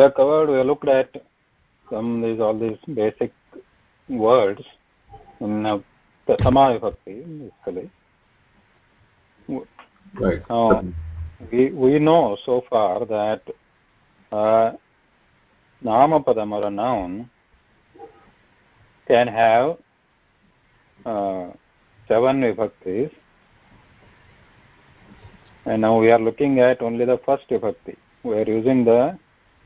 have covered, we have looked at some these all these basic words in uh, Prathama Vibhakti, basically. Right. Now, we, we know so far that uh, Namapadam or a noun can have uh, seven vibhaktis and now we are looking at only the first vibhakti. We are using the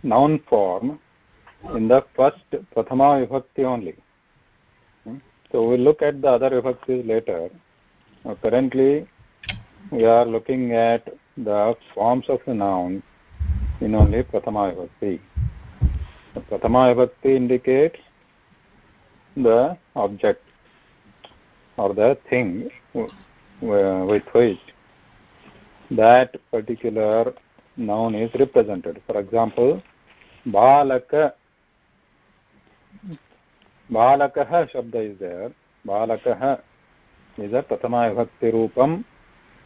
noun form in the first prathama vibhakti only. Hmm? So we'll look at the other vibhaktis later. Currently we are looking at the forms of the noun in only prathama vibhakti. The prathama vibhakti indicates the object or the thing with which that particular noun is represented. For example, बालक, बालकः शब्द is there बालकः is a प्रथमाविभक्तिरूपम्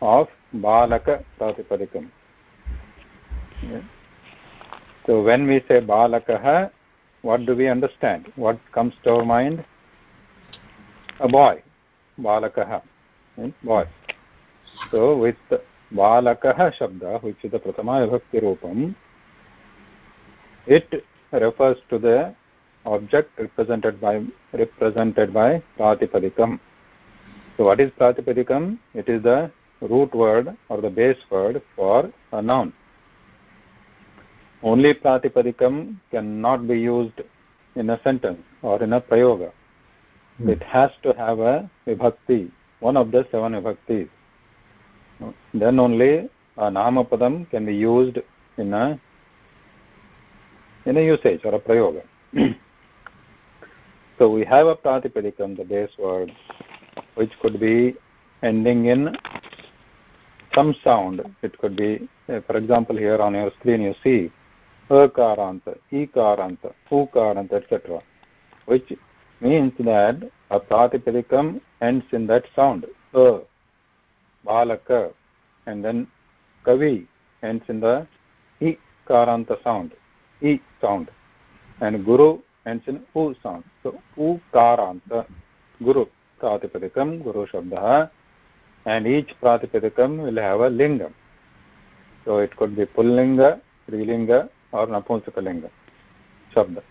बालक बालकप्रातिपदिकम् so when we say बालकः what do we understand what comes to our mind a boy बालकः. Boy so with बालकः शब्द विच इस् द प्रथमाविभक्तिरूपम् it refers to the object represented by represented by pratipadikam. So what is pratipadikam? It is the root word or the base word for a noun. Only pratipadikam cannot be used in a sentence or in a prayoga. Hmm. It has to have a vibhakti, one of the seven vibhaktis. Then only a namapadam can be used in a in a usage or a prayoga. so we have a pratipadikam, the base word, which could be ending in some sound. It could be, eh, for example, here on your screen you see akaranta, ikaranta, ukaranta, etc., which means that a pratipadikam ends in that sound, a, balaka, and then kavi ends in the ikaranta sound, e sound, and guru ends in u sound. So, ukaranta, guru, pratipadikam, guru shabda, and each pratipadikam will have a lingam. So, it could be pullinga, strilinga, or Napumsakalinga Shabda.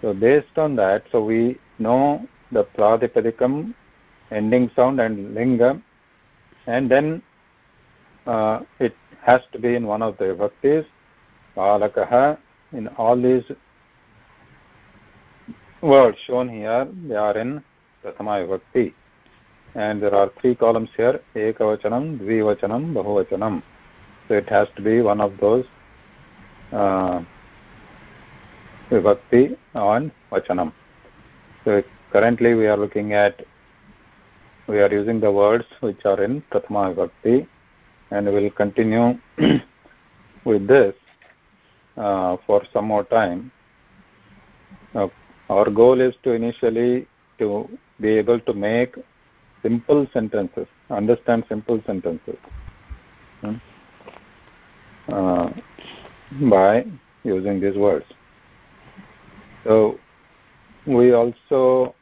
So based on that, so we know the Pratipadikam ending sound and Lingam and then uh, it has to be in one of the vibhaktis, Balakaha, in all these words shown here, they are in Prathama Vibhakti. And there are three columns here, Ekavachanam, Dvivachanam, Bahuvachanam. So it has to be one of those uh, vibhakti on vachanam. So currently we are looking at, we are using the words which are in prathama vibhakti and we will continue with this uh, for some more time. Uh, our goal is to initially to be able to make simple sentences, understand simple sentences. Hmm? Uh, by using these words. So we also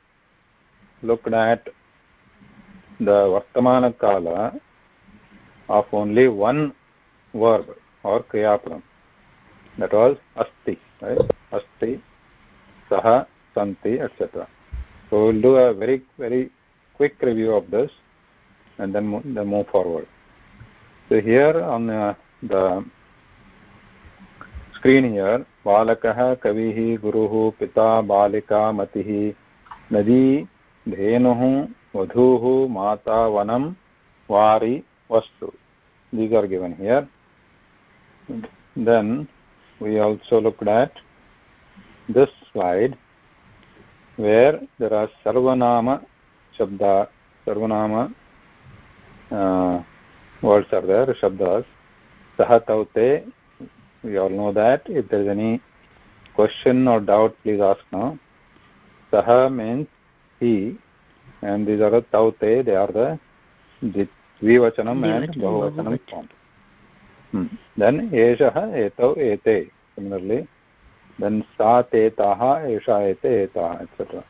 looked at the Vartamana Kala of only one verb or Kriyapadam. Was Asti, right? Asti, Saha, Santi, etc. So we'll do a very, very quick review of this and then, then move forward. So here on uh, the screen here बालकः कविः गुरुः पिता बालिका मतिः नदी धेनुः वधूः माता वनं वारि vastu these are given here then we also looked at this slide where there are sarvanama shabda sarvanama uh, words are there shabdas sah taute we all know that if there is any question or doubt please ask now saha means he and these are the taute they are the dvivachanam and bahuvachanam form then एषः एतौ एते similarly then सा ते ताः एषा एते एताः etcetera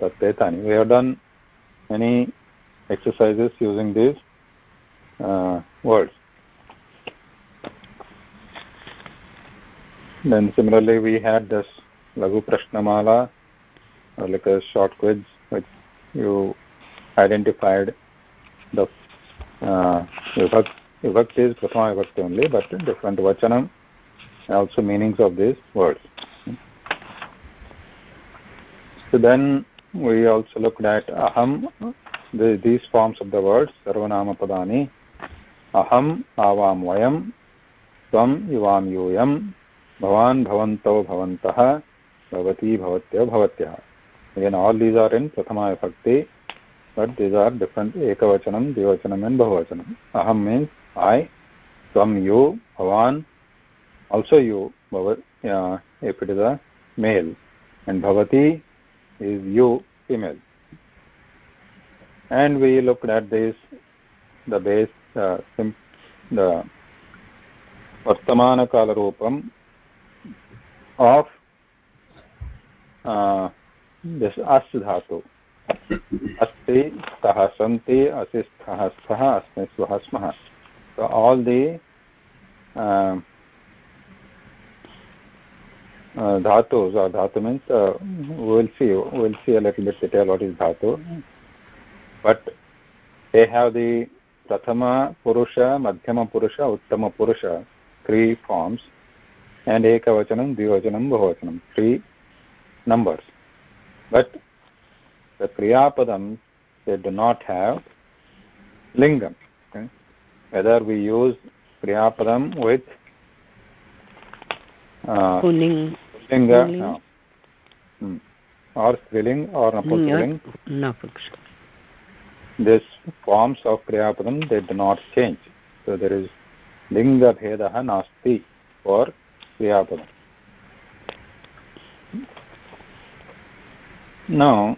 तत् एतानि we have done many exercises using these words then similarly we had this lagu prashnamala or like a short quiz which you identified the uh, विभक्ति इस प्रथम विभक्ति ओनली बट डिफरेंट वचन also meanings of this word so then we also look at अहम these forms of the words सर्वनाम पदानि अहम आवाम वयम तम युवाम यूयम भवान भवंतो भवंतः भवती भवत्यो भवत्यः again all these are in प्रथमा विभक्ति बट दीज आर डिफरेंट एकवचनम द्विवचनम एंड बहुवचनम अहम means i tvam you bhavan also you bhavat uh, if it is a male and bhavati is you female and we looked at this the base uh, sim, the vartamana kala roopam of uh, this as dhatu अस्ति स्तः सन्ति असि स्तः स्थः अस्मि स्वः स्मः so all the uh, uh, dhatus or dhatu means uh, we'll see we'll see a little bit detail what is dhatu but they have the prathama purusha madhyama purusha uttama purusha three forms and ekavachanam dvivachanam bahuvachanam three numbers but the kriyapadam they do not have lingam okay? Whether we use kriyapadam with uh, Pulling. linga no. hmm. or striling or napumsaling No, this forms of kriyapadam they do not change so there is linga bhedah nasti for kriyapadam now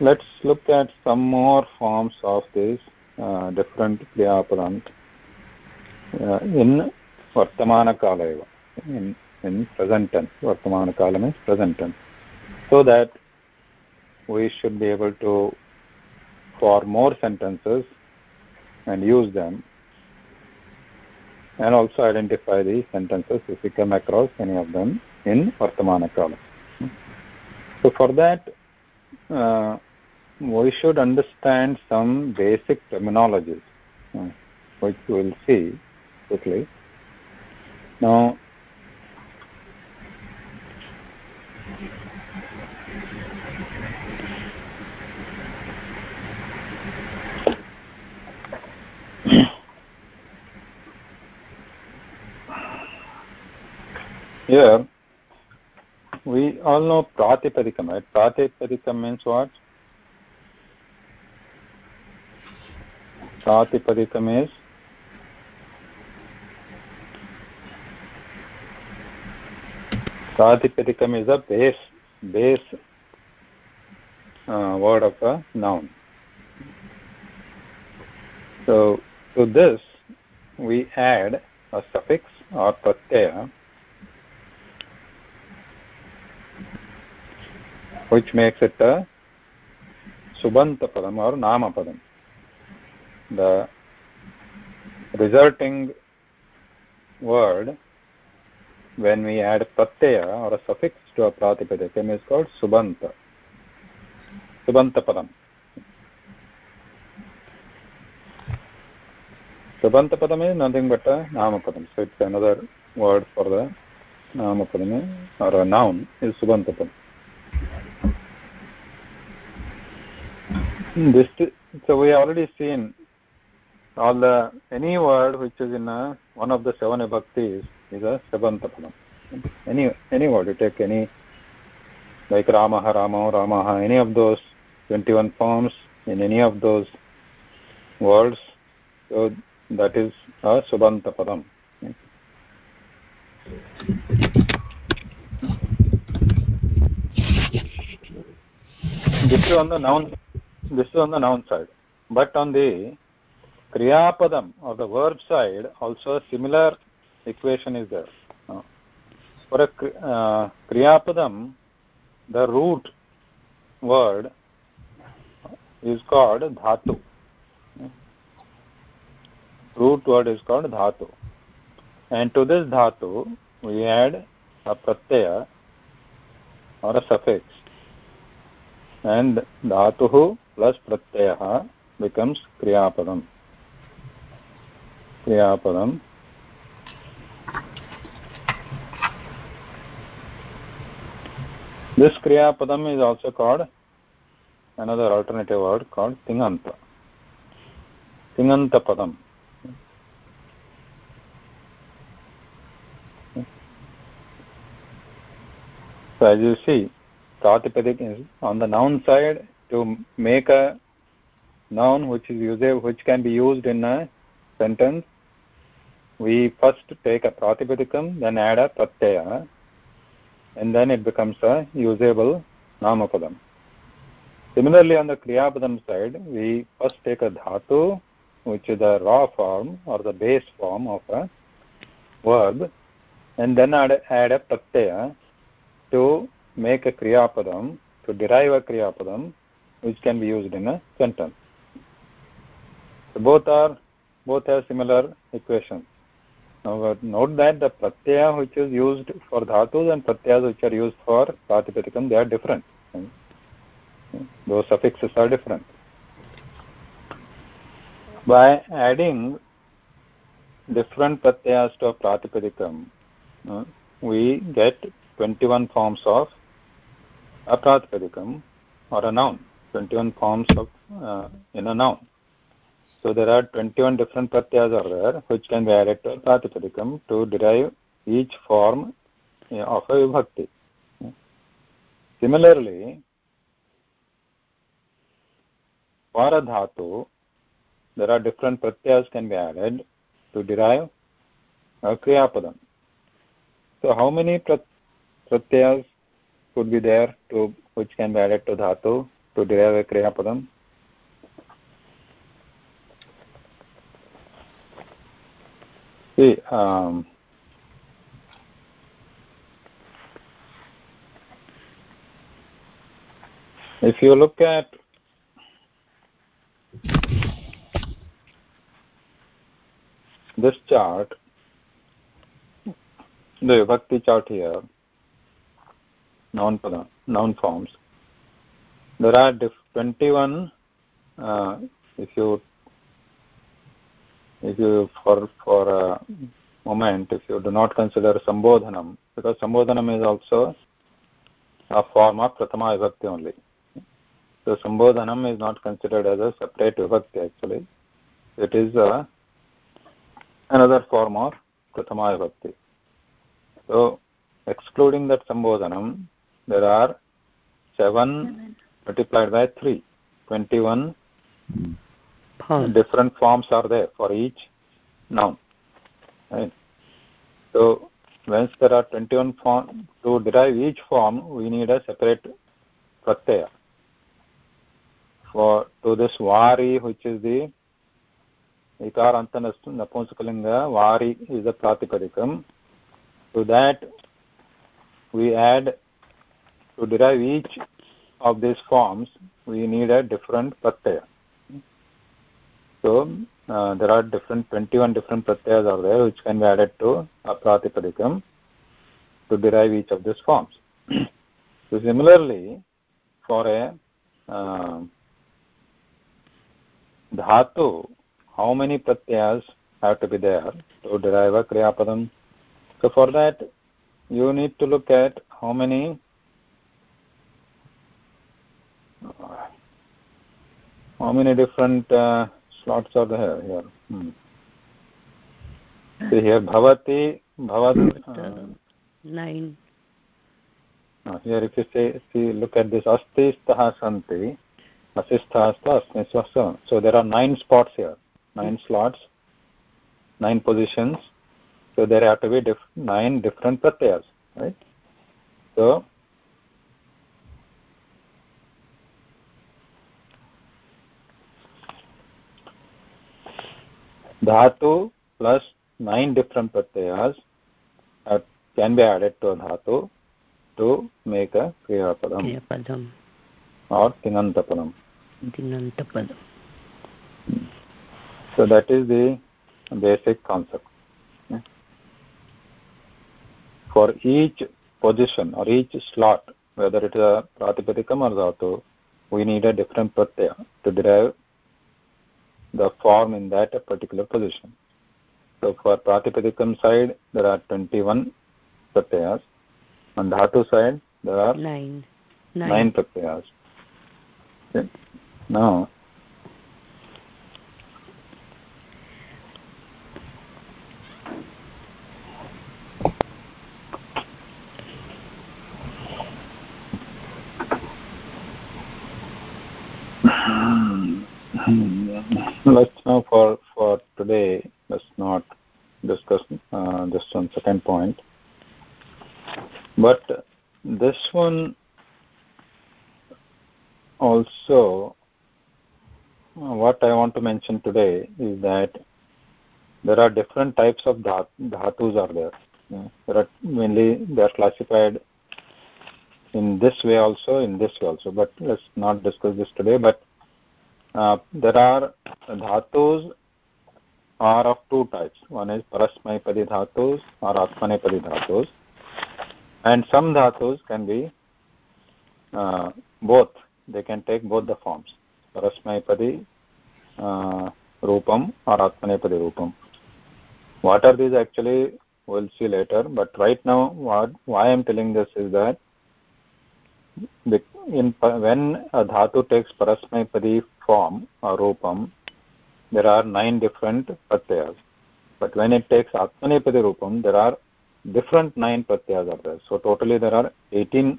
let's look at some more forms of these uh, in vartamana kala in in present tense. vartamana kala means present tense. So that we should be able to form more sentences and use them and also identify the sentences if we come across any of them in vartamana kala so for that uh, we should understand some basic terminologies. Uh, which we will see quickly. Now here we all know pratipadikam right? Pratipadikam means what प्रातिपदिक में प्रातिपदिक a base base word of a noun so to this we add a suffix or Pratyaya which makes it a subanta padam or nama padam. The resulting word when we add pratyaya or a suffix to a pratipadikam is called subanta subanta padam. Subanta padam is nothing but a nama padam. So it's another word for the nama padam or a noun is subanta padam. Hmm, this so we already seen all the any word which is in a, one of the seven vibhaktis is a sabanta padam. Any any word you take any like ramaha ramo ramaha any of those 21 forms in any of those words so that is a subanta padam. This is on the noun this is on the noun side. But on the kriyapadam or the verb side also a similar equation is there uh, for a uh, kriyapadam the root word is called dhatu root word is called dhatu and to this dhatu we add a pratyaya or a suffix and dhatuh plus pratyayah becomes kriyapadam kriyapadam this kriyapadam is also called another alternative word called tinganta tinganta padam so as you see pratipadik is on the noun side to make a noun which is usable which can be used in a sentence we first take a pratipadikam then add a pratyaya and then it becomes a usable namapadam similarly on the kriyapadam side we first take a dhatu which is the raw form or the base form of a verb and then add, add a pratyaya to make a kriyapadam, to derive a kriyapadam, which can be used in a sentence. So both are both have similar equations. Now note that the pratyaya which is used for dhatus and pratyayas which are used for pratipadikam, they are different. Those suffixes are different. By adding different pratyayas to a pratipadikam, uh, we get 21 forms of a pratipadikam or a noun 21 forms of uh, in a noun so there are 21 different pratyas are there which can be added to pratipadikam to derive each form of a vibhakti similarly for dhatu there are different pratyas can be added to derive a kriyapadam so how many prat pratyas could be there to which can be added to dhatu to derive a kriya see um, if you look at this chart the vibhakti chart here noun forms. There are 21. Uh, if you if you for for a moment, if you do not consider sambodhanam, because sambodhanam is also a form of pratama vibhakti only. So sambodhanam is not considered as a separate vibhakti actually. It is a, another form of pratama vibhakti. So excluding that sambodhanam, there are 7 multiplied by 3 21 hmm. Different forms are there for each noun right so once there are 21 forms to derive each form we need a separate pratyaya for to this vari which is the ikarantanasthu napunsakalinga vari is the pratipadikam to that we add to derive each of these forms, we need a different pratyaya. So uh, there are different 21 different pratyayas are there which can be added to a pratipadikam to derive each of these forms. so similarly, for a uh, dhatu, how many pratyayas have to be there to derive a kriyapadam? So for that, you need to look at how many how many different uh, slots are there here? Hmm. See here, bhavati, bhavati. Uh, Nine. Uh, here, if you say, see, look at this, asti staha santi, asistha asmi swasa. So there are nine spots here, nine slots, nine positions. So there have to be diff nine different pratyas, right? So धातु plus nine different प्रत्ययास can be added to धातु to make a क्रियापदम or तिनंत पदम तिनंत पदम so that is the basic concept for each position or each slot whether it is a प्रातिपदिकम or धातु we need a different Pratyaya to derive the form in that particular position. So for pratipadikam side there are 21 pratyayas. On dhatu side there are nine. pratyayas. Okay. now let's now for for today let's not discuss uh, just on second point. But this one also what i want to mention today is that there are different types of dhatus are there. There are mainly they are classified in this way also in this way also. But let's not discuss this today. But uh, there are dhatus are of two types. One is parasmaipadi dhatus or atmanepadi dhatus and some dhatus can be uh, both. They can take both the forms. Parasmaipadi uh, rupam or atmanepadi rupam. What are these actually? We'll see later. But right now what why i'm telling this is that in when a dhatu takes parasmaipadi form or rupam there are nine different pratyas but when it takes atmanepadi rupam there are different nine pratyas are there so totally there are 18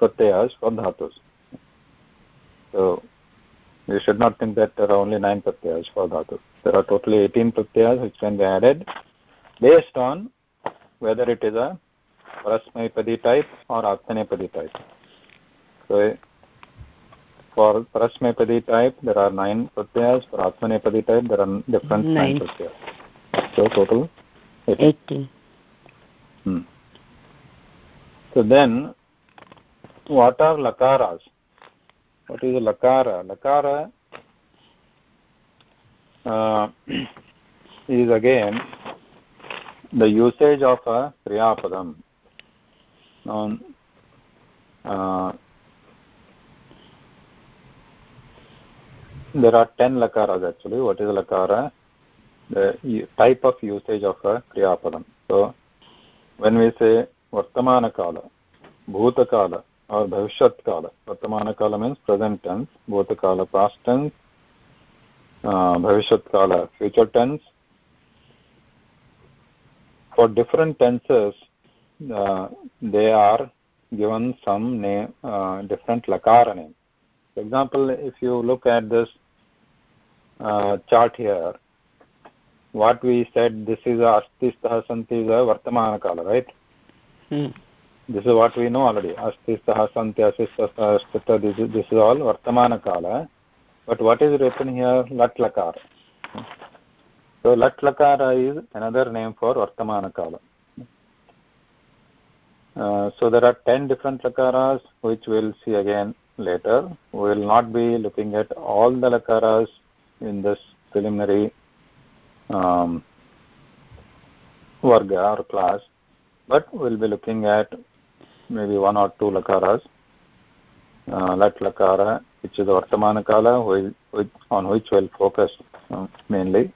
pratyas for dhatus so you should not think that there are only nine pratyas for dhatus there are totally 18 pratyas which can be added based on whether it is a parasmaipadi type or atmanepadi type so for parasmaipadi type there are nine pratyas for atmanepadi type there are different nine, nine pratyas so total 18, 18. Hmm. So then, what are lakaras? What is a lakara? Lakara uh, is again the usage of a kriyapadam. Now, uh, there are 10 lakaras actually. What is a lakara? The type of usage of a kriyapadam. So, when we say vartamana kala bhuta kala or bhavishyat kala vartamana kala means present tense bhuta kala past tense uh, bhavishyat kala future tense for different tenses uh, they are given some name uh, different lakara name for example if you look at this uh, chart here what we said this is astistah santi is a vartamana kala right hmm. this is what we know already astistah santi asistah this is, this is all vartamana kala but what is written here lat lakara so lat lakara is another name for vartamana kala uh, so there are 10 different lakaras which we'll see again later we will not be looking at all the lakaras in this preliminary um, varga or class, but we'll be looking at maybe one or two lakaras. Uh, lat lakara, which is the Vartamana Kala, on which we'll focus uh, mainly.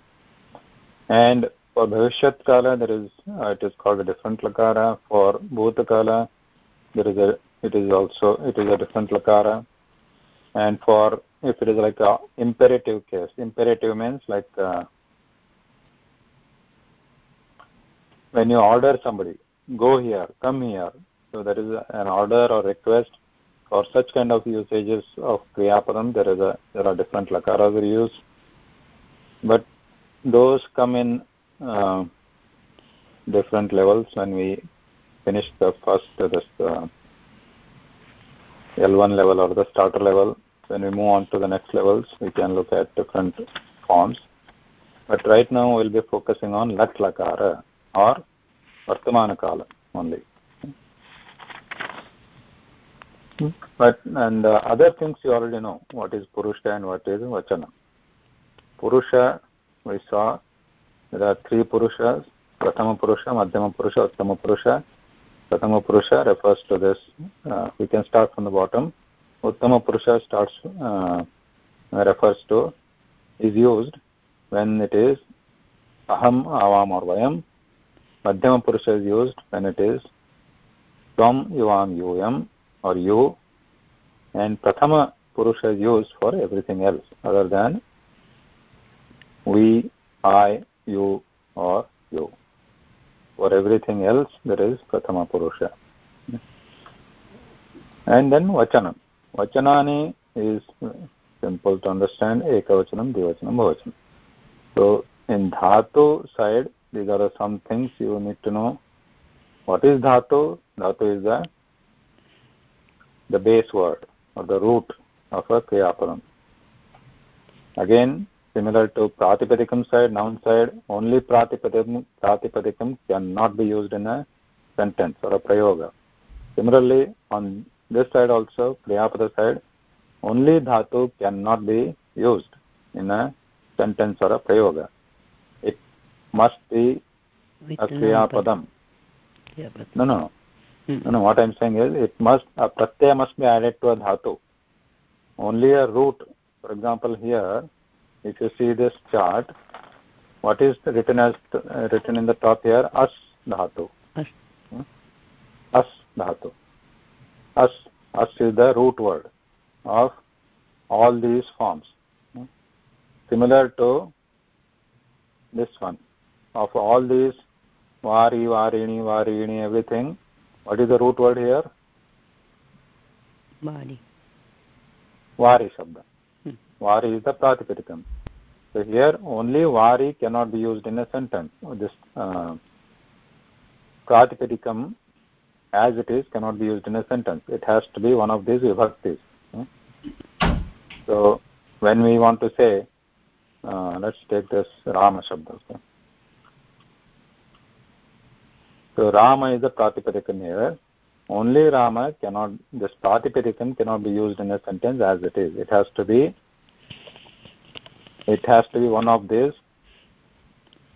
And for Bhavishyat Kala, there is, uh, it is called a different lakara. For Bhuta Kala, there is a, it is also, it is a different lakara. And for, if it is like a imperative case, imperative means like uh, when you order somebody go here come here. So there is an order or request for such kind of usages of kriyapadam there is a there are different lakaras are used. But those come in uh, different levels when we finish the first this uh, L1 level or the starter level when we move on to the next levels we can look at different forms but right now we'll be focusing on lat lakara or vartamana kala only. But and uh, other things you already know what is Purusha and what is Vachana. Purusha, we saw there are three Purushas Prathama Purusha, Madhyama Purusha, Uttama Purusha. Prathama Purusha refers to this. Uh, we can start from the bottom. Uttama Purusha starts uh, refers to is used when it is aham, avam or vayam. Madhyama Purusha is used when it is tvam, yuvam, yuyam or you. And Prathama Purusha is used for everything else other than we, I, you or you. For everything else there is Prathama Purusha. And then Vachanam. Vachanani is simple to understand ekavachanam dvivachanam bhavachanam so in dhatu side these are some things you need to know what is dhatu dhatu is the the base word or the root of a kriyapadam again similar to pratipadikam side noun side only pratipadikam pratipadikam cannot be used in a sentence or a prayoga similarly on this side also kriyapada side only dhatu cannot be used in a sentence or a prayoga. It must be a kriya padam. No, no, hmm. no. No, what I'm saying is it must, a pratyaya must be added to a dhatu. Only a root, for example here, if you see this chart, what is written as uh, written in the top here? As dhatu. Hmm? As dhatu. As, as is the root word of all these forms. Similar to this one of all these vari varini varini everything. What is the root word here? Vari. Vari shabda. Hmm. vari is the pratipadikam so here only vari cannot be used in a sentence. This uh, pratipadikam as it is cannot be used in a sentence it has to be one of these vibhaktis so when we want to say, uh, let's take this Rama. So Rama is the Pratipadikam here. Only Rama cannot, this Pratipadikam cannot be used in a sentence as it is. It has to be, it has to be one of these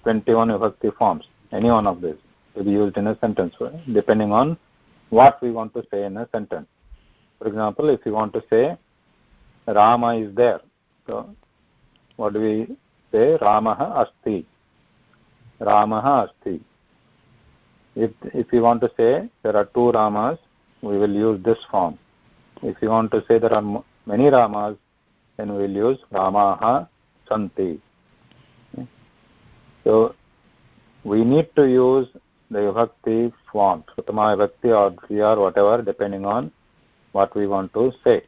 21 vibhakti forms, any one of these to be used in a sentence, depending on what we want to say in a sentence. For example, if you want to say Rama is there. So what do we say? Ramaha asti. Ramaha asti. If if you want to say there are two Ramas, we will use this form. If you want to say there are many Ramas, then we will use Ramaha santi. So we need to use the vibhakti form, Pratama vibhakti or Kriya or whatever, depending on what we want to say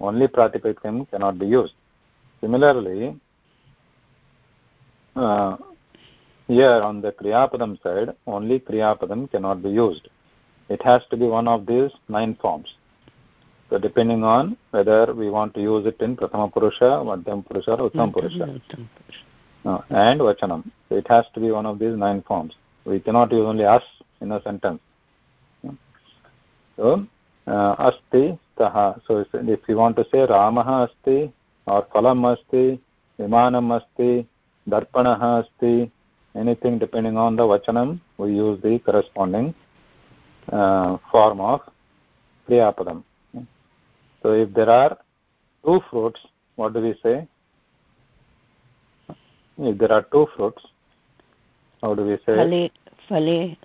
only pratipadikam cannot be used. Similarly, uh, here on the Kriyapadam side, only Kriyapadam cannot be used. It has to be one of these nine forms. So depending on whether we want to use it in Prathama Purusha, Madhyam Purusha Uttam Purusha. Uh, and Vachanam. So it has to be one of these nine forms. We cannot use only us in a sentence. So, uh, asti stah. So if you want to say Ramah asti or Phalam asti, Vimanam asti, Darpanah asti, anything depending on the Vachanam, we use the corresponding uh, form of Kriyapadam. So if there are two fruits, what do we say? If there are two fruits, how do we say? Phale, phale,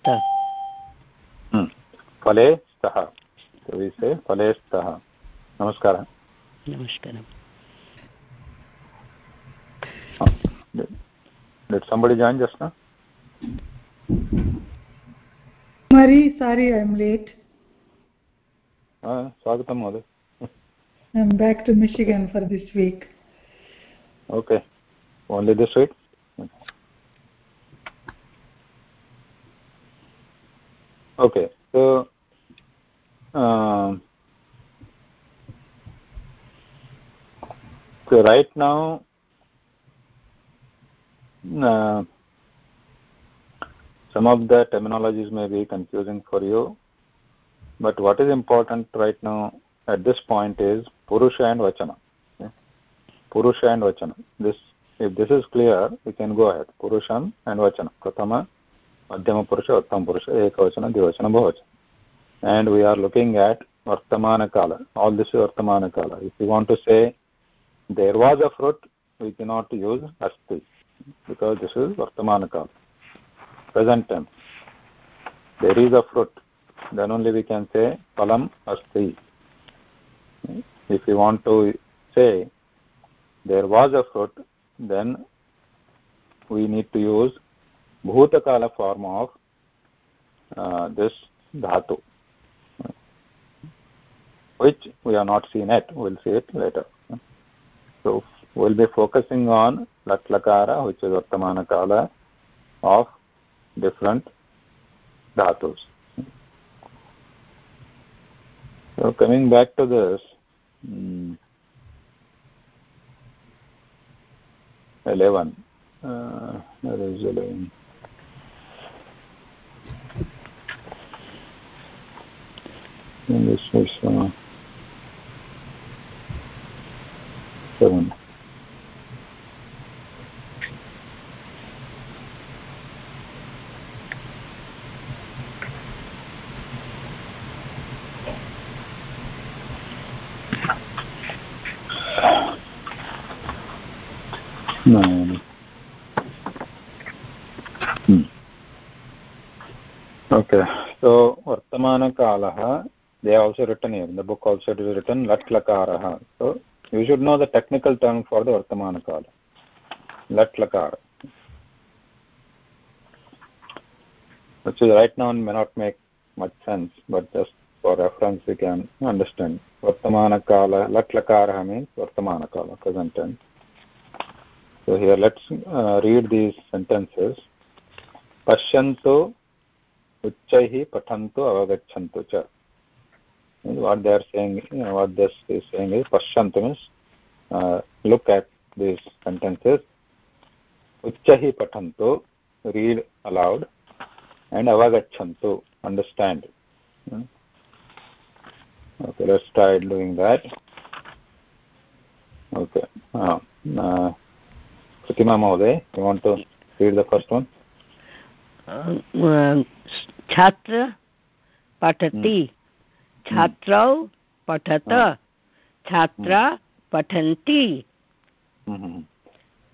stah. Hmm. Phale, stah. so we विषये फले स्तः नमस्कारः नमस्कारः Did somebody join just now? Marie, sorry I'm late. Ah, स्वागतं महोदय. I'm back to Michigan for this week. Okay. Only this week? Okay. So um, so right now uh, some of the terminologies may be confusing for you but what is important right now at this point is purusha and vachana. Purusha and vachana. This if this is clear we can go ahead. Purusham and vachana. Prathama मध्यम पुरुष उत्तम पुरुष एकवचन, द्विवचन, बहुवचन. And we are looking at वर्तमान काल all this वर्तमान काल. If you want to say there was a fruit we can not use अस्ति बिकॉज़ दिस इज़ वर्तमान काल. Present time there is a fruit then only we can say फलम अस्ति if you want to say there was a fruit then we need to use bhutakala form of uh, this dhatu which we have not seen yet we'll see it later so we'll be focusing on latlakara which is vartamana kala of different dhatus. So coming back to this, um, 11. Uh, where is 11? And this was uh, 7. No. no. Hmm. Okay. So Vartamana Kalaha, they are also written here. In the book also it is written Lat Lakaraha. So you should know the technical term for the Vartamana Kala. Lat Lakara. Which is right now may not make much sense, but just for reference we can understand. Vartamana Kala, Lat Lakaraha means Vartamana Kala, present tense. So here let's uh, read these sentences. Pashyanto uchchaihi pathanto avagachanto cha. What they are saying, you know, what this is saying is Pashyanto means uh, look at these sentences. Uchchaihi pathanto, read aloud, and avagachanto, understand. Hmm? Okay, let's try doing that. Okay. Uh, uh, Pratima महोदय you want to read the first one छात्र पठति छात्रौ पठत। छात्रा पठन्ति।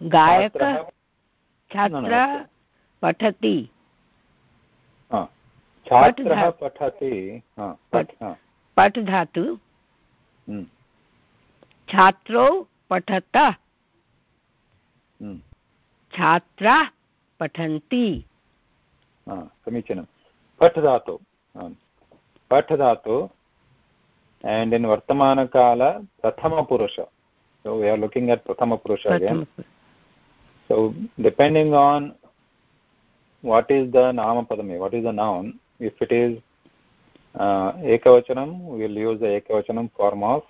गायक छात्र। पठति। छात्रः पठति। पठ धातु छात्रौ पठत। छात्राः पठन्ति। समीचीनं। पठ धातु पठ धातु and in vartamana kala prathama purusha so we are looking at prathama purusha again so depending on what is the nama padame what is the noun if it is uh, ekavachanam we will use the ekavachanam form of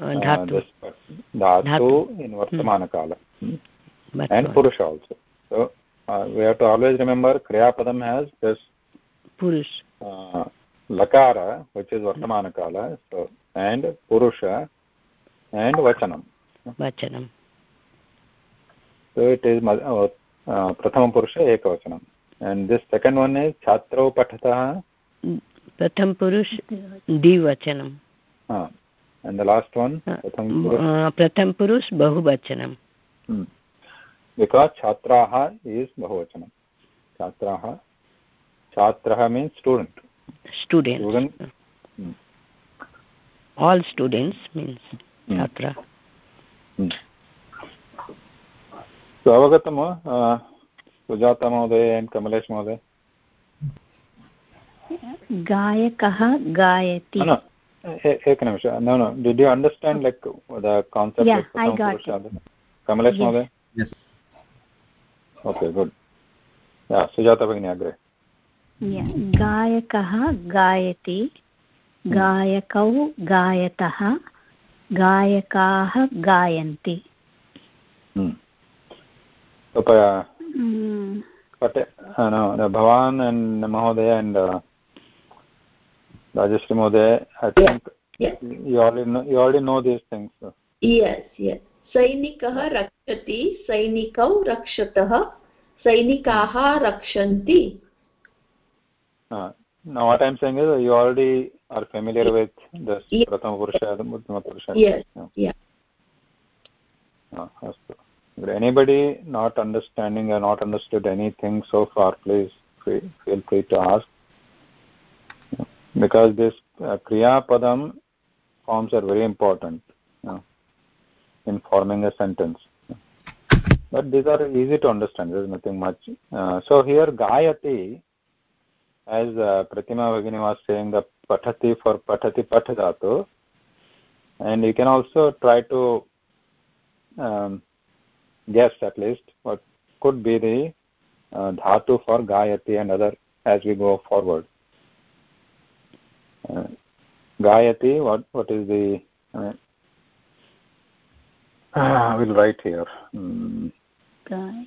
uh, dhatu. this dhatu in vartamana kala hmm? and purusha also so uh, we have to always remember kriya padam has this purush uh, lakara which is vartamana kala so and purusha and vachanam vachanam so it is uh, prathama purusha ekavachanam and this second one is chhatrau pathatah pratham purush divachanam uh, and the last one pratham purush pratham purush bahuvachanam hmm. because chhatraha is bahuvachanam chhatraha chhatraha means student students student hmm. all students means hmm. hmm. so avagatam uh, sujata महोदय and kamalesh महोदय गायकः गायति no एकनिमिष no no did you understand like the concept yeah, like I got kamalesh yes. महोदय yes okay good yeah sujata भगिनी अग्रे. गायकः गायति गायकौ गायतः गायकाः गायन्ति. Hmm. भवान् महोदय राजश्री महोदय सैनिकः रक्षति सैनिकौ रक्षतः सैनिकाः रक्षन्ति। Uh, now what I'm saying is you already are familiar with this Yes. Prathama Purusha, Uttama Purusha. Yes. Yeah. Yeah. Uh, astu. If anybody not understanding or not understood anything so far, please feel, feel free to ask. Because this uh, Kriya Padam forms are very important you know, in forming a sentence. But these are easy to understand, there is nothing much. Uh, so here Gayati, as uh, Pratima Bhagini was saying, the Patati for Patati Patadatu, and you can also try to um, guess at least what could be the uh, dhatu for gayati and other as we go forward. Uh, gayati, what what is the? Uh, I will write here. Mm, Guy.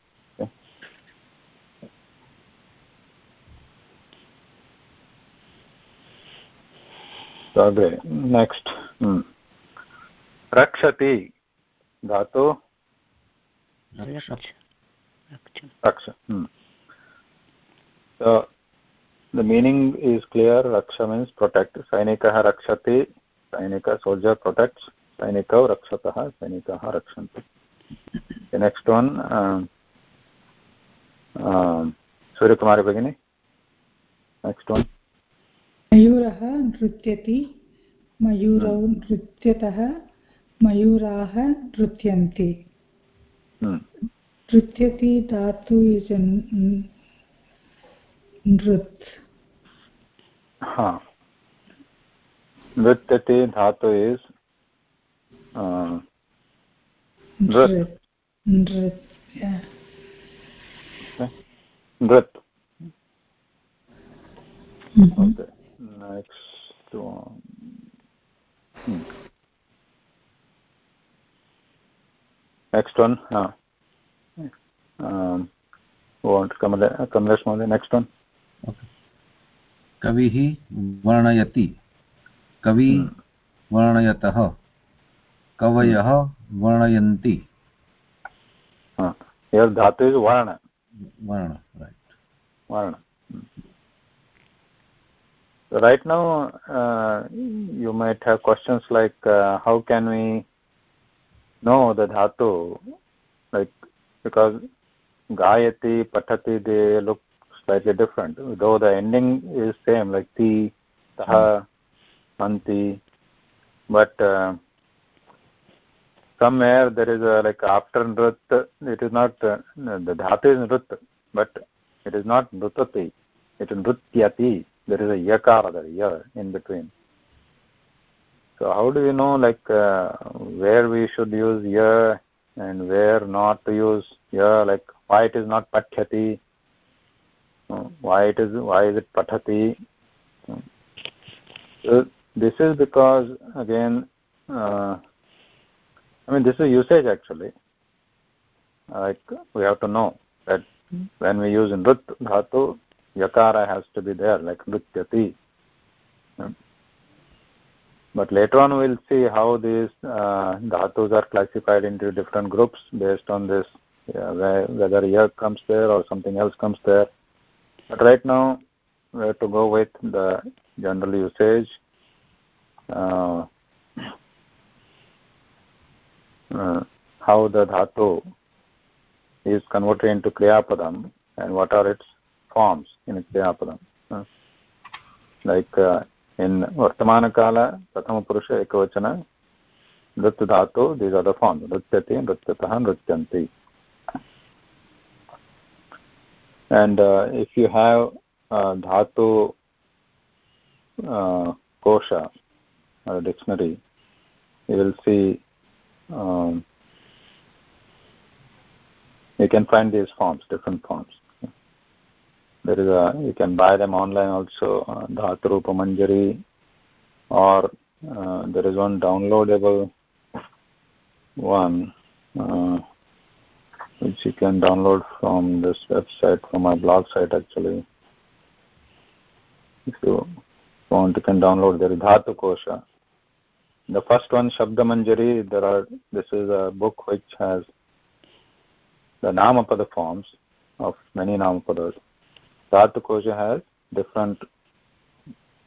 अग्रे next hmm. रक्षति। धातु। रक्ष the meaning is clear रक्ष means protect सैनिकः रक्षति सैनिक soldier protect सैनिकौ रक्षतः सैनिकाः रक्षन्ति। Next one um, um, Suryakumari भगिनी। नेक्स्ट् वन् मयूरः नृत्यति मयूरौ नृत्यतः मयूराः नृत्यन्ति। hmm. नृत्यति धातु इस् नृत्। हाँ। नृत्यति धातु uh, nrit. Next one hmm. next one uh, um, want Kamala, Kamalesh Modi, next one कविः वर्णयति कवि वर्णयतः कवयः वर्णयन्ति uh, here dhatu is varna वर्ण right now uh, you might have questions like uh, how can we know the dhatu? Like because gayati patati they look slightly different. Though the ending is same like ti taha anti but uh, somewhere there is a like after nrit it is not uh, the dhatu is nrit but it is not nrutati it is nrutyati there is a yakara there ya in between. So how do we know like uh, where we should use ya and where not to use ya like why it is not pathyati? Uh, why it is why is it pathati Uh, so this is because again uh, i mean this is usage actually. Like we have to know that when we use nrit dhatu yakara has to be there like nrityati Um, but later on we'll see how these uh, dhatus are classified into different groups based on this yeah, whether ya comes there or something else comes there. But right now we have to go with the general usage. Uh, uh, how the dhatu is converted into kriyapadam and what are its forms in kriyapadam uh, like uh, in vartamana kala prathama purusha ekavachana nrit dhatu these are the forms nrityati nrityatah nrityanti and uh, if you have uh, dhatu uh, kosha or dictionary you will see um, you can find these forms different forms there is a you can buy them online also uh, dhatu manjari or uh, there is one downloadable one uh, which you can download from this website from my blog site actually. If you want you can download there is dhatu kosha. The first one shabda manjari there are this is a book which has the namapada forms of many namapadas dhatu kosha has different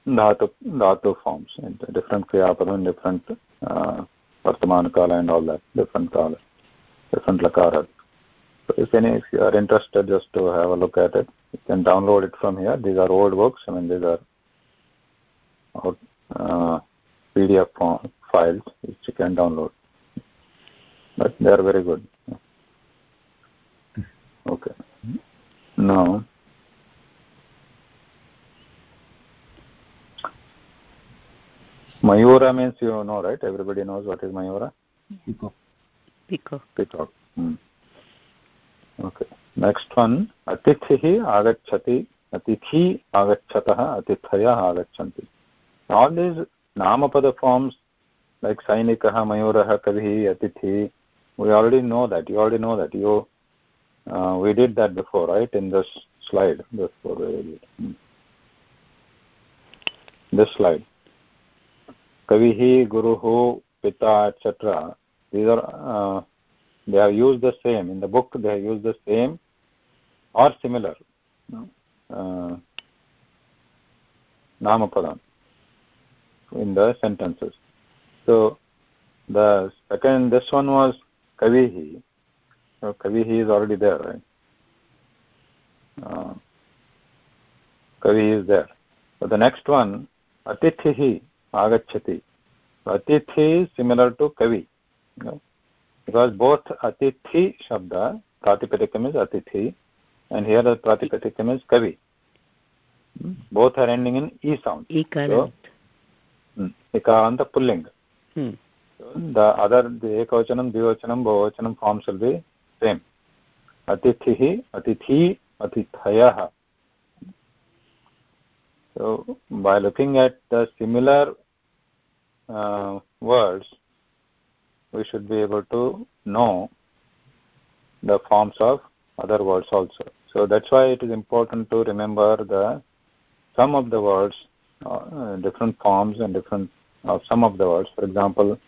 dhatu dhatu forms and different kriyapada and different uh, vartaman kala and all that different kala different lakara. So if any if you are interested just to have a look at it you can download it from here. These are old books. I mean these are uh, pdf form, files which you can download. But they are very good. Okay. Now Mayura means you know, right? Everybody knows what is Mayura? Peacock. Peacock. Peacock. Hmm. Okay. Next one, Atithihi agachati, Atithi agachatah, Atithayah agachanti. All these Namapada forms like Sainikaha, Mayuraha, Kavihi, Atithi, we already know that. You already know that. You, uh, we did that before, right? In this slide. Before, hmm. this slide. Kavihi guruhu pita etc these are uh, they have used the same. In the book they have used the same or similar uh, namapadam in the sentences. So the second this one was kavihi so kavihi is already there right? Uh, kavihi is there. So the next one atithihi आगछति अतिथि similar to कवि because both अतिथि शब्द प्रातिपदिकम् is अतिथि and here प्रातिपदिकम् is कवि. Both are ending in इ सौण्ड् इकारान्त पुल्लिङ्ग् द अदर् एकवचनं द्विवचनं बहुवचनं फार्म्स् अल् बि सेम् अतिथिः अतिथि अतिथय So, by looking at the similar uh, words we should be able to know the forms of other words also. So that's why it is important to remember the some of the words uh, different forms and different of uh, some of the words. For example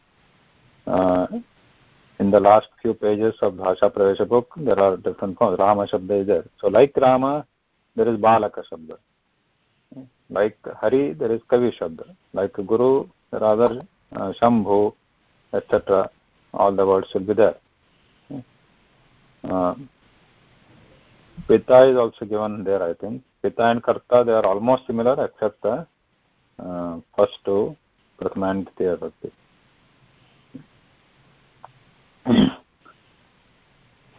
uh, in the last few pages of bhasha pravesha book there are different forms. Rama shabda is there. So like rama there is balaka shabda like hari there is kavi shabda like guru rather uh, shambhu etc all the words will be there uh, pita is also given there i think pita and karta they are almost similar except the uh, first two prathama and ditya bhakti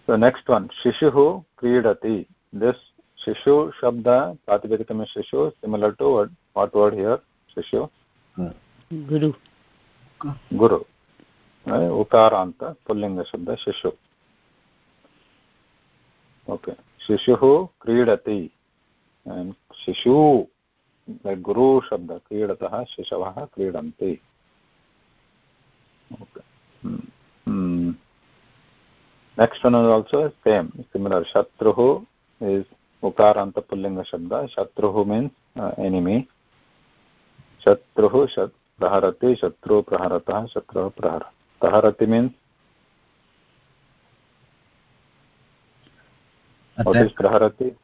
so next one shishuhu kridati this shishu shabda pratipadikam is shishu similar to what, what word here shishu guru गुरु गुरु उकारान्त पुल्लिङ्गशब्द शिशु okay शिशुः क्रीडति शिशु गुरु शब्द क्रीडतः शिशव क्रीडन्ति next one is also same similar शत्रुः is उकारान्त पुल्लिङ्गशब्द शत्रुः मीन्स् एनिमि शत्रुः शत् प्रहरति शत्रु प्रहरतः शत्रु प्रहर। प्रहरति means what is praharati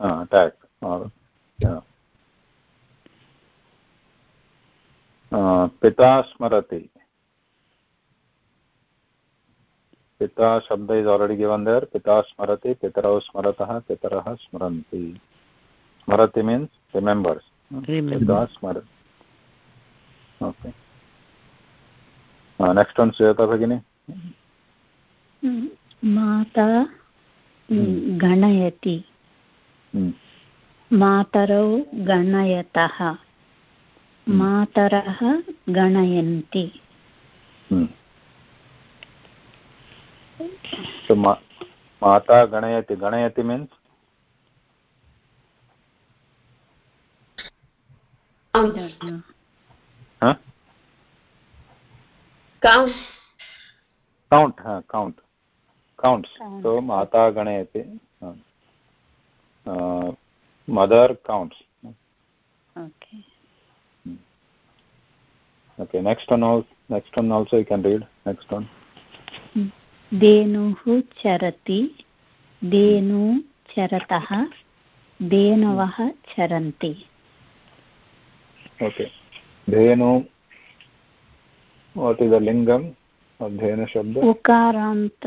uh, attack. or yeah uh, pita smarati पिता शब्द इज़ ऑलरेडी गिवन देयर पिता स्मरति पितरौ स्मरतः पितरः स्मरन्ति। स्मरति मीन्स रिमेम्बर्स पिता स्मर ओके नेक्स्ट वन श्वेता भगिनी माता गणयति. मातरौ गणयतः मातरः गणयन्ति. So ma mata ganayati. Ganayati means Count. huh? Count. count huh, count counts Count. so mata ganayati uh, uh, mother counts okay okay next one also next one also you can read next one धेनुः चरति धेनु चरतः धेनवः चरन्ति okay dhenu what is the lingam of dhenu shabda उकारान्त।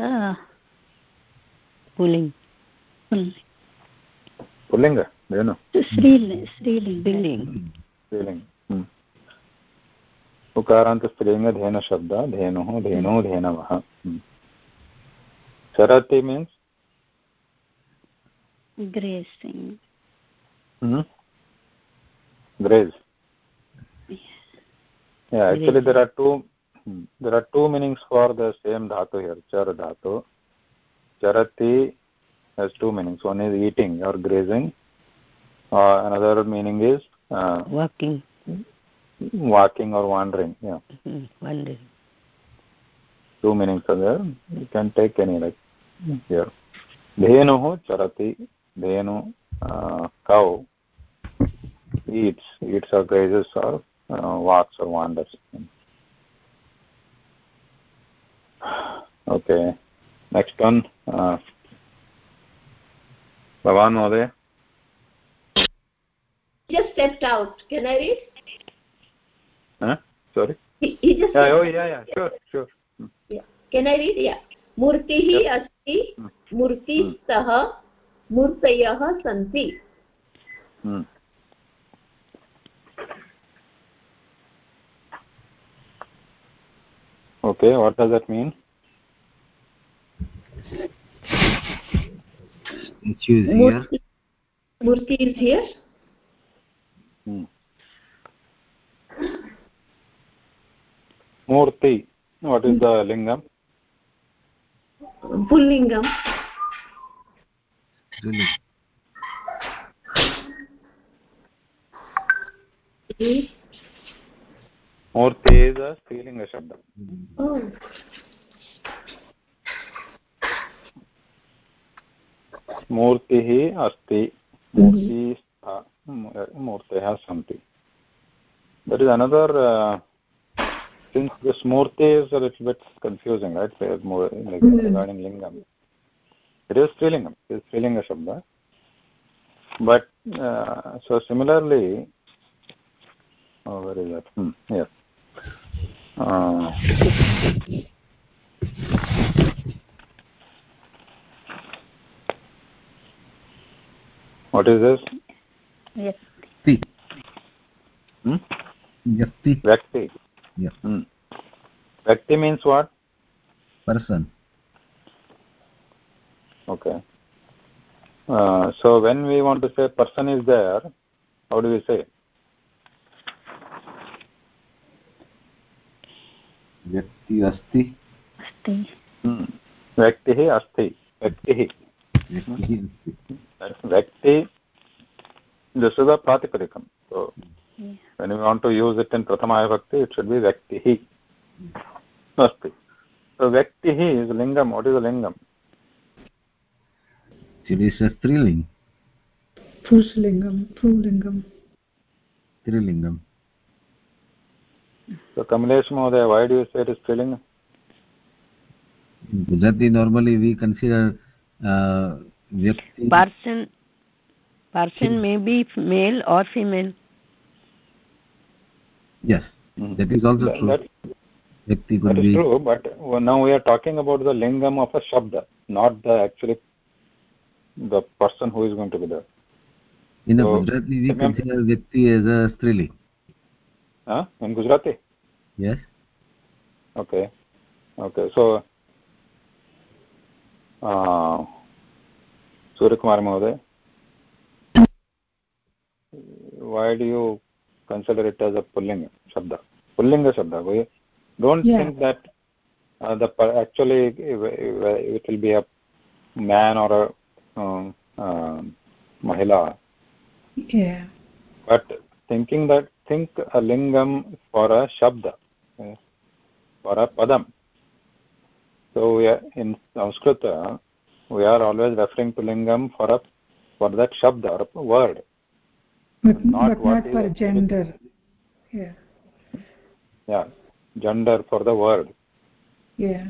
Pulling pullinga dhenu स्त्रीलिङ्ग स्त्रीलिङ्ग स्त्रीलिङ्ग्। स्त्रीलिङ्ग हम्म। उकारान्त स्त्रीलिङ्ग धेनु शब्द धेनुः धेनुः धेनवः hmm. चरति means grazing. graze yeah actually there are two hmm, there are two meanings for the same dhatu here char dhatu charati has two meanings one is eating or grazing uh, another meaning is uh, walking walking or wandering yeah wander two meanings are there you can take any like here धेनुः चरति धेनु uh, cow eats eats or grazes or uh, walks or wanders okay next one uh, Bhavan Mohoday Just stepped out. Can I read? huh? sorry He, he just. yeah oh yeah yeah sure sure Yeah. Can I read? Yeah. मूर्तिः. अस्ति मूर्तिस्तः मूर्तयः सन्ति Okay, what does that mean? Statue is Murti. here. Murti is here. Hmm. Murti. What is the lingam? Pullingam. Really? Mm. और तेज स्त्रीलिंग शब्द। मूर्ति ही अस्ति। मूर्ति मूर्ति है संति there is another since this Murthy is a little bit confusing right regarding lingam it is स्त्रीलिंगम is स्त्रीलिंग शब्द but so similarly very good yes Uh, what is this? Yes. Ti. Hmm? Yakti. Vyakti. Yeah. Hmm. Vyakti means what? Person. Okay. Uh, so when we want to say person is there, how do we say? व्यक्ति अस्ति। व्यक्तिः अस्ति। व्यक्तिः। व्यक्ति this is a प्रातिपदिकं so when you want to use it in प्रथमायभक्ति it should be व्यक्तिः अस्ति व्यक्तिः is लिङ्गं वाट् इस् अ लिङ्गम् स्त्रीलिङ्गं स्त्रीलिङ्गं So Kamlesh Mahoday, why do you say it is Strilinga? In Gujarati, normally we consider uh, Vyakti. person person may be male or female Yes, Mhm. that is also That- true. that- Vyakti That could is be. true, but now we are talking about the lingam of a shabda, not the actually the person who is going to be there. In the So, Gujarati, we remember- consider Vyakti as a Striling. Huh? In Gujarati? Yes. Okay. Okay. So, uh, Surya Kumar Mahoday, why do you consider it as a pulling shabda pullinga shabda we don't Yeah. think that uh, the actually it will be a man or a um, uh, mahila Yeah. but thinking that think a lingam for a shabda uh, for a padam so we are, in sanskrit uh, we are always referring to lingam for a for that shabda or word But Not but what not for gender. Yeah. yeah gender for the word Yeah.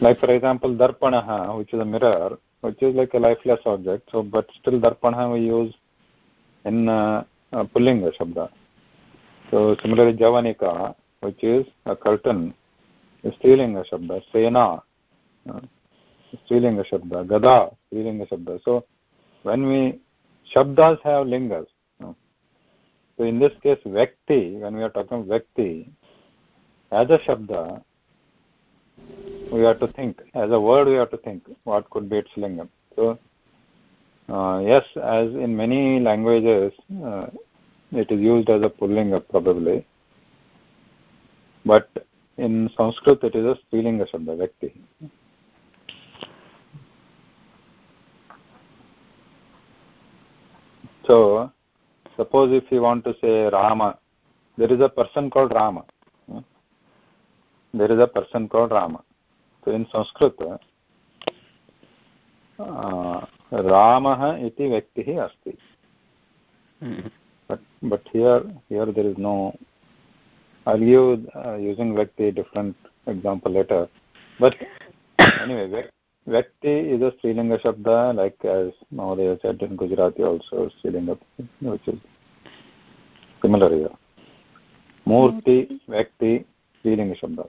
like for example darpanaha which is a mirror which is like a lifeless object so but still darpanaha we use in uh, uh, pullinga shabda so similarly javanika which is a curtain is strilinga shabda sena uh, strilinga shabda gada strilinga shabda so when we shabdas have lingas uh, so in this case vyakti when we are talking vyakti as a shabda we have to think as a word we have to think what could be its lingam so uh, yes as in many languages uh, it is used as a pullinga probably. But in sanskrit it is a strilinga shabda vyakti. So suppose if you want to say rama there is a person called rama. Hmm? there is a person called rama. So in sanskrit रामः इति व्यक्तिः अस्ति। But here here there is no I you using व्यक्ति different example later but anyway व्यक्ति is a स्त्रीलिङ्गशब्द like महोदय set in Gujarati also स्त्रीलिङ्ग् मूर्ति व्यक्ति स्त्रीलिङ्गशब्दः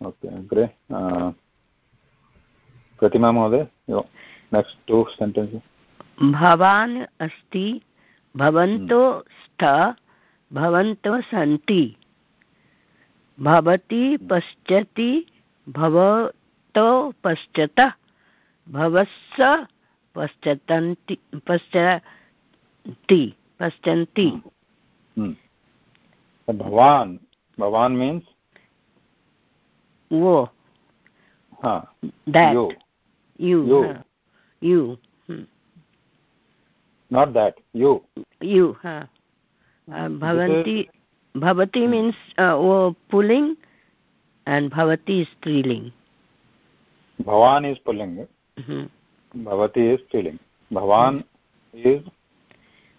ओके अग्रे प्रतिमा महोदय नेक्स्ट् टु सेण्टेन्स् भवान् अस्ति भवन्तो स्त भवन्तः सन्ति भवती पश्यति भवतो पश्यतः भवस्स पश्यतन्ति पश्यति पश्यन्ति भवान् भवान् means Who? that. You. You. You not that. You you. Ha. Uh, bhavanti bhavati hmm. means uh, oh, pulling and bhavati is striling bhavan is pulling. Mm bhavati is striling bhavan hmm. is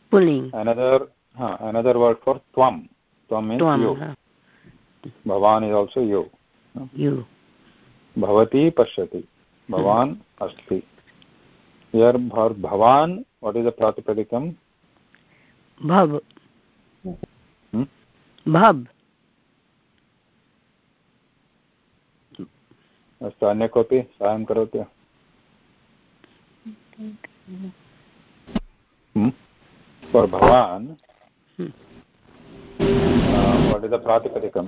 pulling. another ha. another word for tvam. Tvam means tvam, you huh. bhavan is also you you भवती पश्यति। भवान् अस्ति। यर् भर् भवान् what is प्रातिपदिकं? अस्तु अन्य कोऽपि सहायं करोति? भवान् वाट् इस् अ प्रातिपदिकं?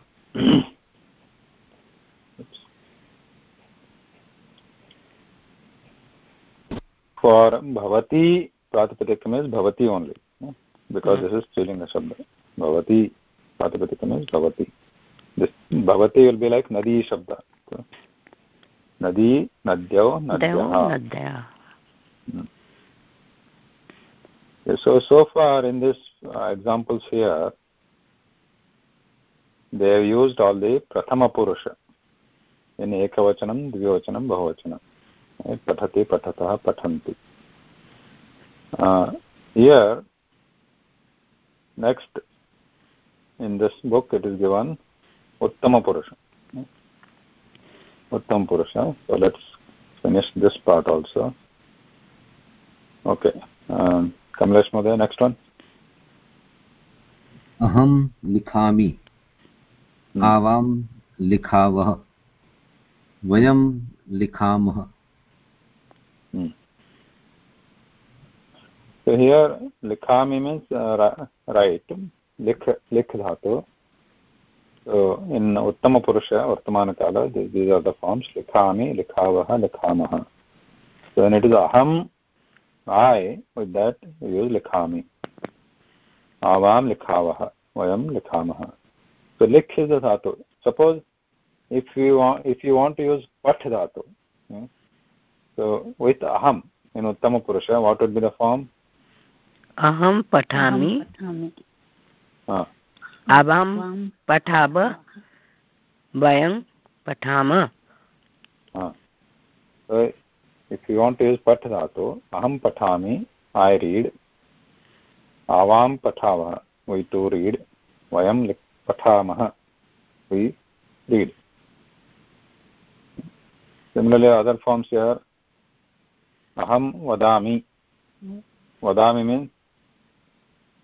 um, for bhavati pratipadikam is bhavati only because this is strilinga shabda bhavati Pratipadikam is bhavati. This bhavati will be like nadi shabda. So, nadi, nadyao, nadyaha. nadya Hmm. So so far in this uh, examples here they have used all the prathama purusha in ekavachanam dvivachanam bahuvachanam pathati pathatah pathanti uh, here next in this book it is given uttama purusha uttama purusha so let's finish this part also okay um, Kamlesh महोदय next one अहं लिखामि आवां लिखावः वयं लिखामः So here likhami means uh, write likh likh dhatu. So in uttama purusha vartamana kala these are the forms likhami likhavah likhamah. So when it is aham I with that we use likhami. Avam likhavah vayam likhamah. So likh is the dhatu. Suppose if you want if you want to use pat dhatu. Yeah, so with aham in uttama purusha what would be the form? पठामि पठामि Ah. आवां पठाव वयं पठामः Ah. So if you want to use pat dhatu, aham pathami, I read. Avam pathavah, we too read. Vayam lik- pathamah, we read. Similarly, other forms here. Aham vadami. Vadami means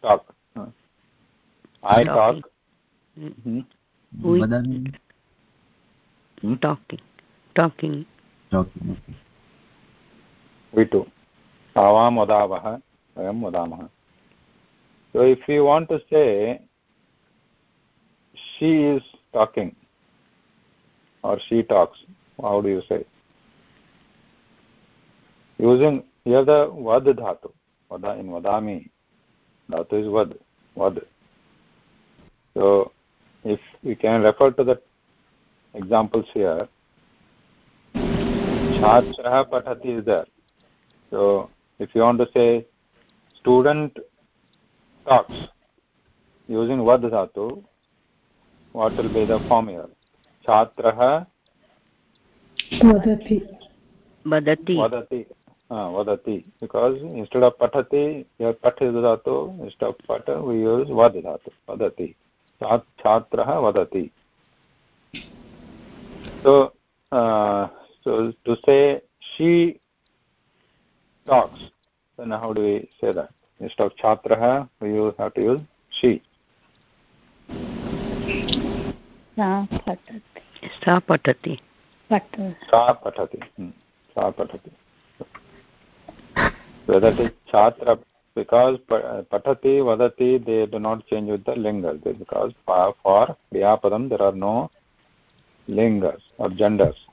talk. Ah. I talk. mm Hmm. We- वदामि talking talking talking we too avam vadavah vayam vadamah so if you want to say she is talking. Or she talks. How do you say? Using here the vad dhatu. Vada in vadami. Dhatu is vad. Vad. So if we can refer to the examples here chhatrah pathati is there. So if you want to say student talks using vad dhatu what will be the form here छात्रः वदति वदति vadati uh, vadati because instead of patati here pat is dhatu instead of pat we use vad dhatu vadati Chat- छात्रः vadati so uh, so to say she talks then how do we say that instead of छात्रः we use, have to use she छात्र because पठति वदति they do not change with the लिङ्गर्स् because for क्रियापदं there are no लिङ्गर्स् are genders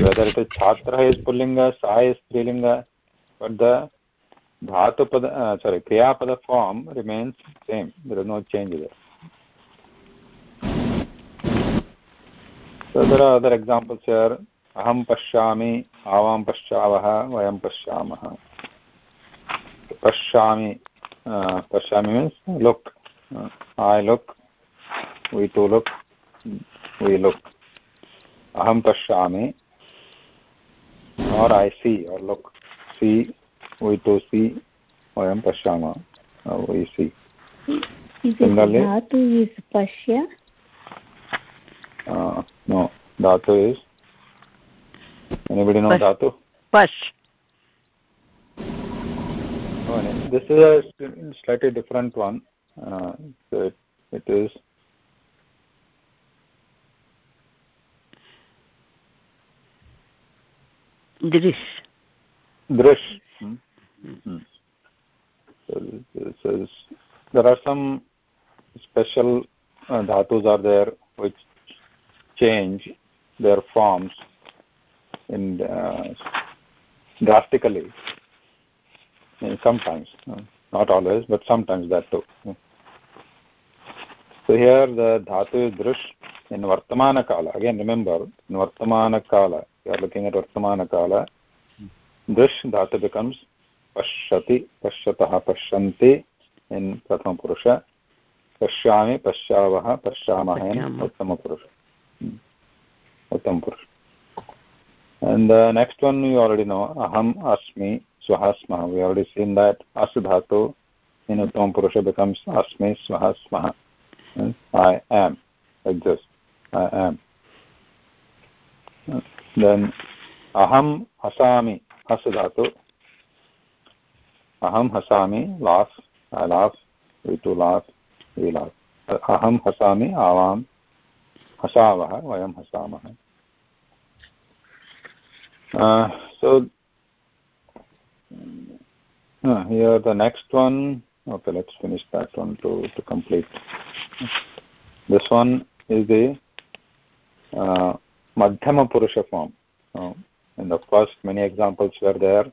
whether it is छात्रः is पुल्लिङ्ग सा is स्त्रीलिङ्ग but the धातुपद सोरि क्रियापद form remains same there is no change here so there are other examples here aham pashyami avam pashyavah vayam pashyamah pashyami uh, pashyami means look uh, i look we too look we look aham pashyami or i see or look see we too see vayam pashyamah uh, we see Similarly- dhatu is pashya? Dhatu is? Anybody know Push. Dhatu? Push. Oh, this is a slightly different one. Uh, it, it is. Drish. Drish. Mm-hmm. Hmm. So, there are some special uh, dhatus are there which change their forms in uh, drastically. And sometimes, not always, but sometimes that too. Hmm. So here the dhatu is drush in Vartamana Kala. Again, remember, in Vartamana Kala, you are looking at Vartamana Kala, drush dhatu becomes pashyati, pashyatah, pashyanti in Prathama Purusha, pashyami, pashyavah, pashyamah in Uttama Purusha. Uttama Purusha. And the next one you already know, aham, asmi, swahasma. We already seen that as dhatu in Uttama Purusha becomes asmi, swahasma. I am, like this, I am. Then aham hasami, has dhatu. Aham hasami, laugh, I laugh, we too laugh, we laugh. Aham hasami, avam, hasamah. Uh, so uh, here the next one. Okay let's finish that one to, to complete. This one is the uh, madhyama purusha form. Uh, in the first many examples were there.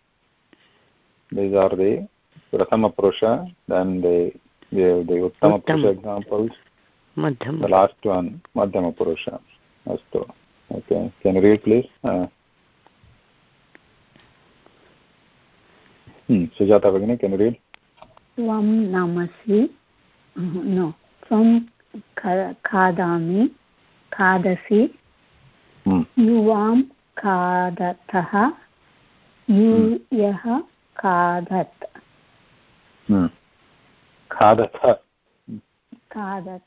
These are the prathama purusha then the the, the uttama purusha examples okay can you read please uh, Hmm. Sujata Bhagini, can you read? Tvam namasi, no, tvam khadami, khadasi, Hmm. युवां खादतः यूयः खादत् Hmm. Khadatha. खादत्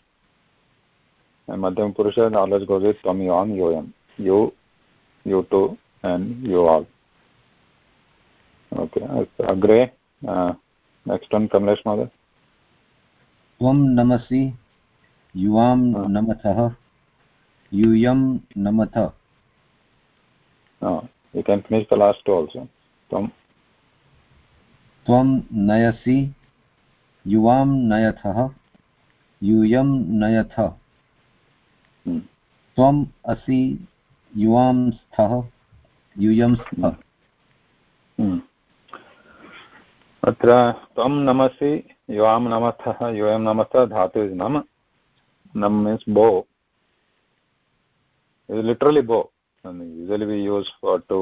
and madhyama purusha. Uh, and always goes with tvam, yuvam, yoyam. You, you two, and you all. Okay, agre, uh, next one, Kamlesh Mother. त्वं नमसि युवां हा. नमथः यूयं नमथ Uh, you can finish the last two also. Tvam, नयसि युवां नयथः यूयं नयथ hmm. त्वम् असि युवां स्थः, यूयं स्थ हम्म। अत्र त्वं नमसि, युवां नमस्थः यूयं नमस्थ, धातु इस् नम। नम् means bow. Is literally bow usually we use for to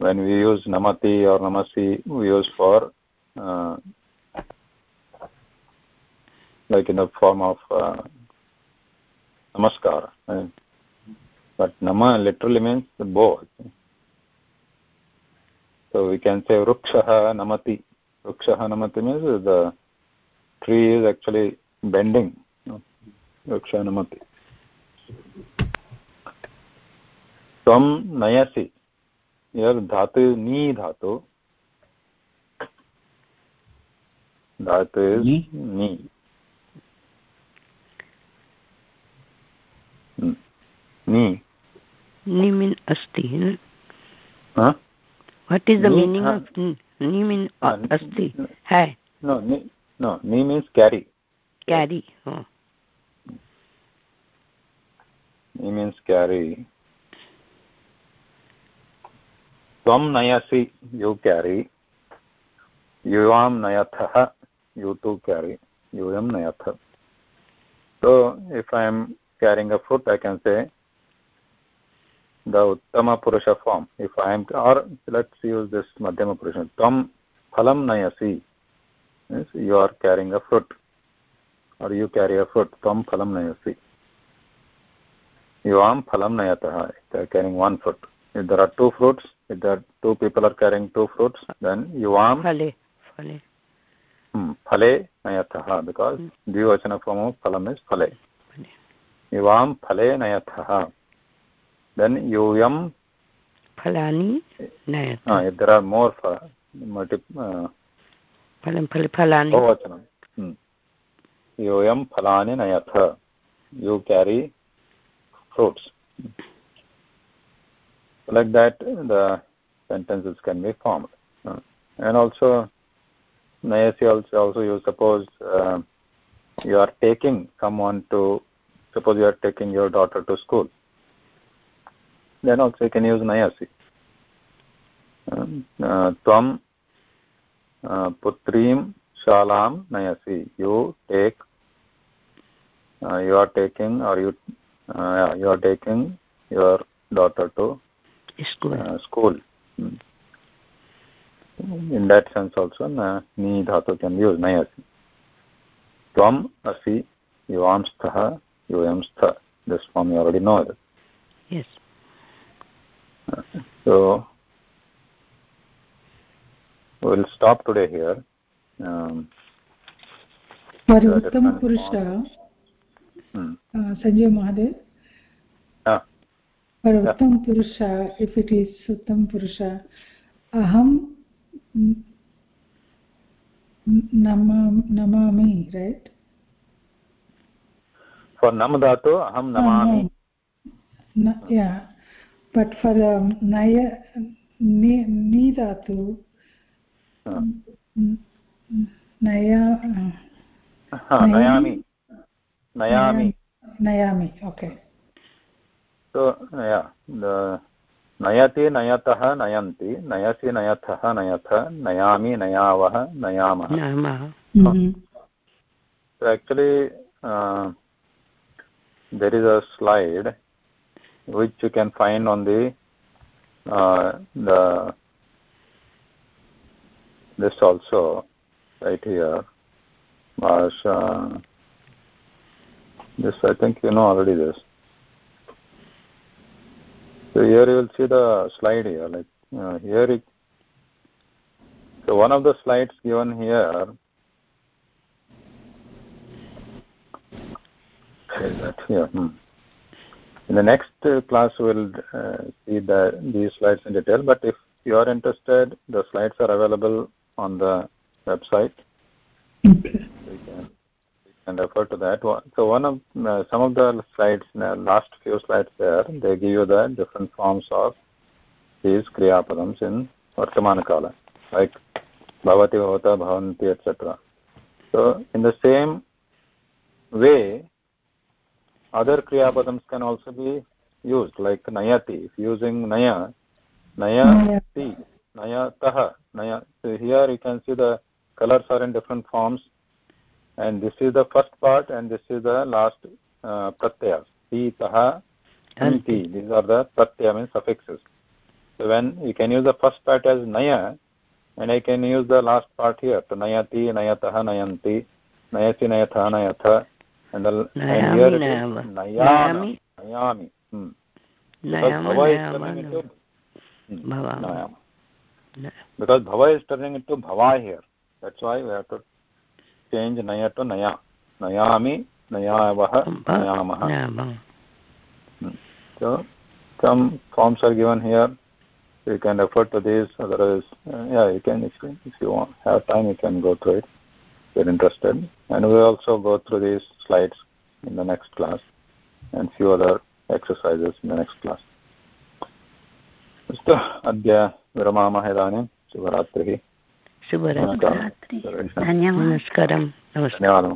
when we use नमति or नमसि we use for like in the form of uh, namaskar right? but nama literally means the bow so we can say rukshaha namati rukshaha namati means the tree is actually bending rukshaha namati त्वं नयसि here dhatu ni dhatu dhatu is Ni? नि नि mean अस्ति what is the meaning of नि अस्ति है no ni no ni means carry. Carry oh ni means carry. tvam nayasi you carry. yuvam nayathah you too carry. yuyam nayathah so if i am carrying a fruit i can say the uttama purusha form if i am or let's use this madhyama purusha tvam phalam nayasi means you are carrying a fruit or you carry a fruit tvam phalam nayasi yuvam phalam nayatah they are carrying one fruit if there are two fruits if there are two people are carrying two fruits then yuvam phale phale hmm, phale nayatah because dvivachana form of phalam is phale phale yuvam phale nayatah then um phalani nayati ah there are more for multiple uh, phalam phal phalani. Bahuvachanam hmm. Um phalani nayatha you carry fruits. Like that the sentences can be formed. Uh, and also nayasi also also you suppose uh, you are taking someone to suppose you are taking your daughter to school. Then also you can use nayasi tvam putrim shalam nayasi you take uh, you are taking or you uh, you are taking your daughter to school, uh, school. Hmm. in that sense also na ni dhatu can be used nayasi tvam asi yuvam stha yuyam stha this form you already know that yes so we'll stop today here. Um, sorry uttam purusha hmm. uh, sanjay mahadev? Ah. for uttam purusha if it is uttam purusha aham namam namami right? For namadato, aham namami ah, no. Na, yeah. But for um, naya ni, ni dhatu uh. naya uh, ha, nayami nayami nayami okay so yeah the नयति नयतः नयन्ति नयसि नयथः नयथ नयामि नयावः नयामः actually uh, there is a slide which you can find on the uh, the this also right here Bhasha this I think you know already this so here you will see the slide here like uh, here it, so one of the slides given here is that here hmm. In the next uh, class we'll uh, see the these slides in detail but if you are interested the slides are available on the website. Okay. you can, you can refer to that. So one of uh, some of the slides the last few slides there they give you the different forms of these kriya padams in vartamana kala like bhavati bhavata bhavanti etc so in the same way other kriya padams can also be used like nayati if using naya nayati nayatah naya so here you can see the colors are in different forms. And this is the first part and this is the last uh, pratyaya. Ti taha anti these are the pratyaya means suffixes. So when you can use the first part as naya and i can use the last part here. To nayati nayatah nayanti nayati nayatha nayatha and, the, and here it is. Nayami? Nayami. Hmm. is turning into bhava. Because bhava is turning into bhava here. That's why we have to change naya to naya. Nayami nayavah nayamah so some forms are given here. You can refer to these. Otherwise uh, yeah you can if, if you want have time you can go through it you're interested and we will also go through these slides in the next class and few other exercises in the next class अस्तु अद्य विरमामः इदानीं शुभरात्रिः शुभरात्रि धन्यवादः नमस्कारं धन्यवादः